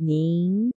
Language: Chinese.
您